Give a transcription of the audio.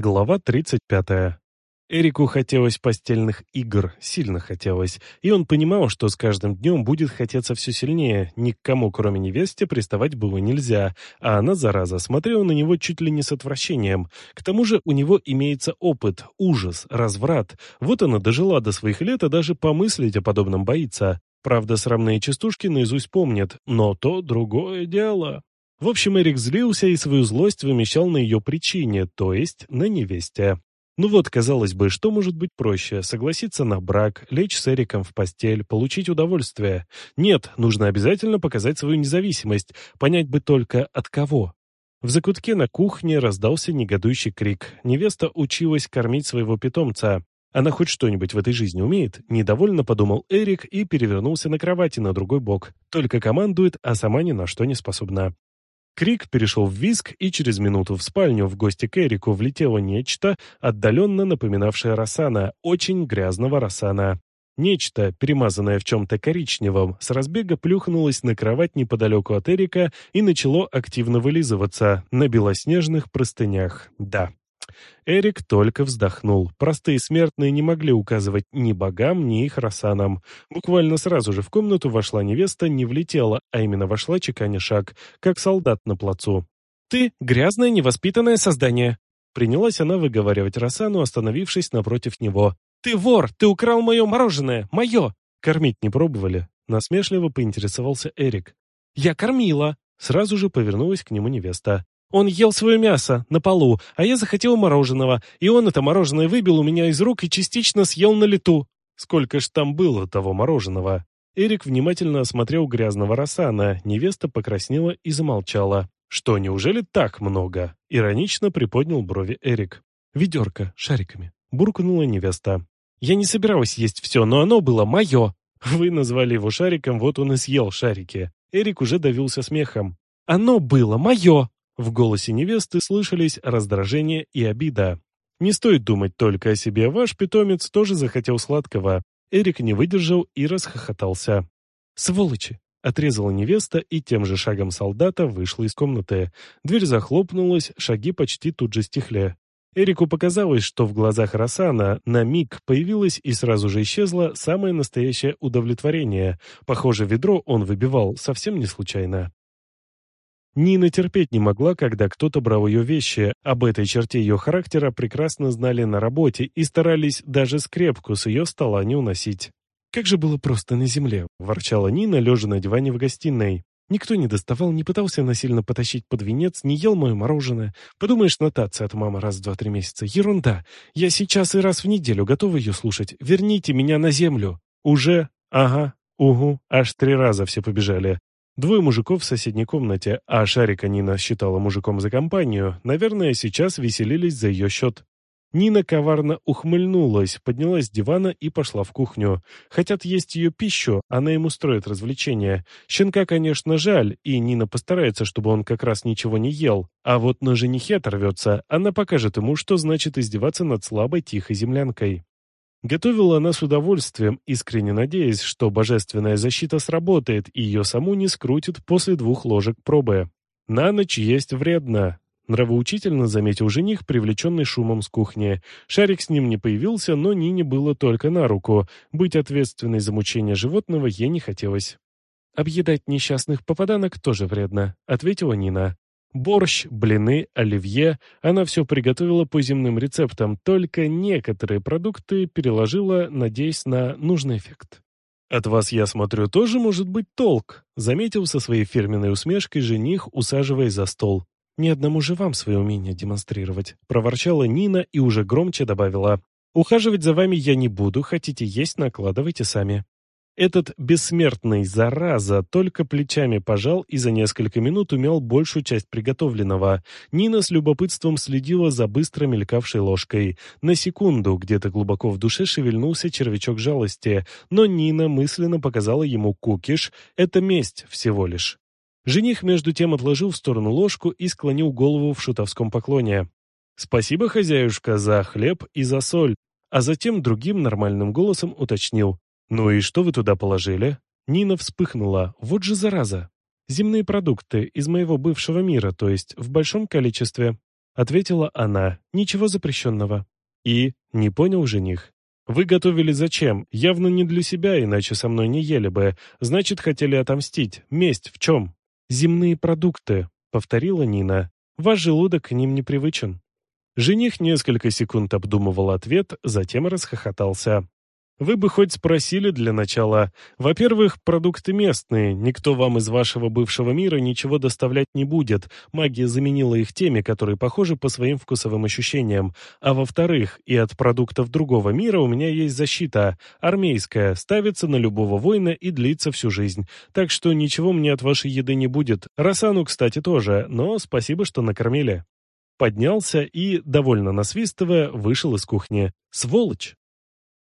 Глава 35. Эрику хотелось постельных игр, сильно хотелось, и он понимал, что с каждым днем будет хотеться все сильнее, ни к кому, кроме невесте, приставать было нельзя, а она, зараза, смотрела на него чуть ли не с отвращением. К тому же у него имеется опыт, ужас, разврат. Вот она дожила до своих лет, а даже помыслить о подобном боится. Правда, срамные частушки наизусть помнят, но то другое дело. В общем, Эрик злился и свою злость вымещал на ее причине, то есть на невесте. Ну вот, казалось бы, что может быть проще? Согласиться на брак, лечь с Эриком в постель, получить удовольствие? Нет, нужно обязательно показать свою независимость, понять бы только от кого. В закутке на кухне раздался негодующий крик. Невеста училась кормить своего питомца. Она хоть что-нибудь в этой жизни умеет? Недовольно подумал Эрик и перевернулся на кровати на другой бок. Только командует, а сама ни на что не способна. Крик перешел в визг, и через минуту в спальню в гости к Эрику влетело нечто, отдаленно напоминавшее Рассана, очень грязного Рассана. Нечто, перемазанное в чем-то коричневом, с разбега плюхнулось на кровать неподалеку от Эрика и начало активно вылизываться на белоснежных простынях. Да, Эрик только вздохнул. Простые смертные не могли указывать ни богам, ни их росанам. Буквально сразу же в комнату вошла невеста, не влетела, а именно вошла чеканя шаг, как солдат на плацу. «Ты — грязное невоспитанное создание!» Принялась она выговаривать Росану, остановившись напротив него. «Ты вор! Ты украл мое мороженое! Мое!» «Кормить не пробовали?» Насмешливо поинтересовался Эрик. «Я кормила!» Сразу же повернулась к нему невеста. Он ел свое мясо на полу, а я захотел мороженого, и он это мороженое выбил у меня из рук и частично съел на лету. Сколько ж там было того мороженого? Эрик внимательно осмотрел грязного Рассана, невеста покраснела и замолчала. «Что, неужели так много?» Иронично приподнял брови Эрик. «Ведерко, шариками», — буркнула невеста. «Я не собиралась есть все, но оно было мое». Вы назвали его шариком, вот он и съел шарики. Эрик уже давился смехом. «Оно было мое!» В голосе невесты слышались раздражение и обида. Не стоит думать только о себе, ваш питомец тоже захотел сладкого. Эрик не выдержал и расхохотался. «Сволочи!» — отрезала невеста и тем же шагом солдата вышла из комнаты. Дверь захлопнулась, шаги почти тут же стихли. Эрику показалось, что в глазах Рассана на миг появилось и сразу же исчезло самое настоящее удовлетворение. Похоже, ведро он выбивал совсем не случайно. Нина терпеть не могла, когда кто-то брал ее вещи. Об этой черте ее характера прекрасно знали на работе и старались даже скрепку с ее стола не уносить. «Как же было просто на земле!» – ворчала Нина, лежа на диване в гостиной. Никто не доставал, не пытался насильно потащить под венец, не ел мое мороженое. Подумаешь, нотация от мамы раз в два-три месяца. Ерунда. Я сейчас и раз в неделю готова ее слушать. Верните меня на землю. Уже? Ага. Угу. Аж три раза все побежали. Двое мужиков в соседней комнате, а Шарика Нина считала мужиком за компанию, наверное, сейчас веселились за ее счет. Нина коварно ухмыльнулась, поднялась с дивана и пошла в кухню. Хотят есть ее пищу, она им устроит развлечение. Щенка, конечно, жаль, и Нина постарается, чтобы он как раз ничего не ел. А вот на женихе оторвется, она покажет ему, что значит издеваться над слабой тихой землянкой. Готовила она с удовольствием, искренне надеясь, что божественная защита сработает и ее саму не скрутит после двух ложек пробы. На ночь есть вредно. Нравоучительно заметил жених, привлеченный шумом с кухни. Шарик с ним не появился, но Нине было только на руку. Быть ответственной за мучение животного ей не хотелось. «Объедать несчастных попаданок тоже вредно», — ответила Нина. Борщ, блины, оливье. Она все приготовила по земным рецептам, только некоторые продукты переложила, надеясь на нужный эффект. «От вас, я смотрю, тоже может быть толк», — заметил со своей фирменной усмешкой жених, усаживаясь за стол. «Ни одному же вам свое умение демонстрировать», — проворчала Нина и уже громче добавила. «Ухаживать за вами я не буду, хотите есть, накладывайте сами». Этот бессмертный зараза только плечами пожал и за несколько минут умел большую часть приготовленного. Нина с любопытством следила за быстро мелькавшей ложкой. На секунду где-то глубоко в душе шевельнулся червячок жалости, но Нина мысленно показала ему кукиш. Это месть всего лишь. Жених между тем отложил в сторону ложку и склонил голову в шутовском поклоне. «Спасибо, хозяюшка, за хлеб и за соль», а затем другим нормальным голосом уточнил. «Ну и что вы туда положили?» Нина вспыхнула. «Вот же зараза!» «Земные продукты из моего бывшего мира, то есть в большом количестве». ответила она. Ничего запрещенного. И не понял жених. Вы готовили зачем? Явно не для себя, иначе со мной не ели бы. Значит, хотели отомстить. Месть в чем? Земные продукты, повторила Нина. Ваш желудок к ним непривычен. Жених несколько секунд обдумывал ответ, затем расхохотался. Вы бы хоть спросили для начала. Во-первых, продукты местные, никто вам из вашего бывшего мира ничего доставлять не будет, магия заменила их теми, которые похожи по своим вкусовым ощущениям. А во-вторых, и от продуктов другого мира у меня есть защита, армейская, ставится на любого воина и длится всю жизнь. Так что ничего мне от вашей еды не будет. Росану, кстати, тоже, но спасибо, что накормили. Поднялся и, довольно насвистывая, вышел из кухни. Сволочь!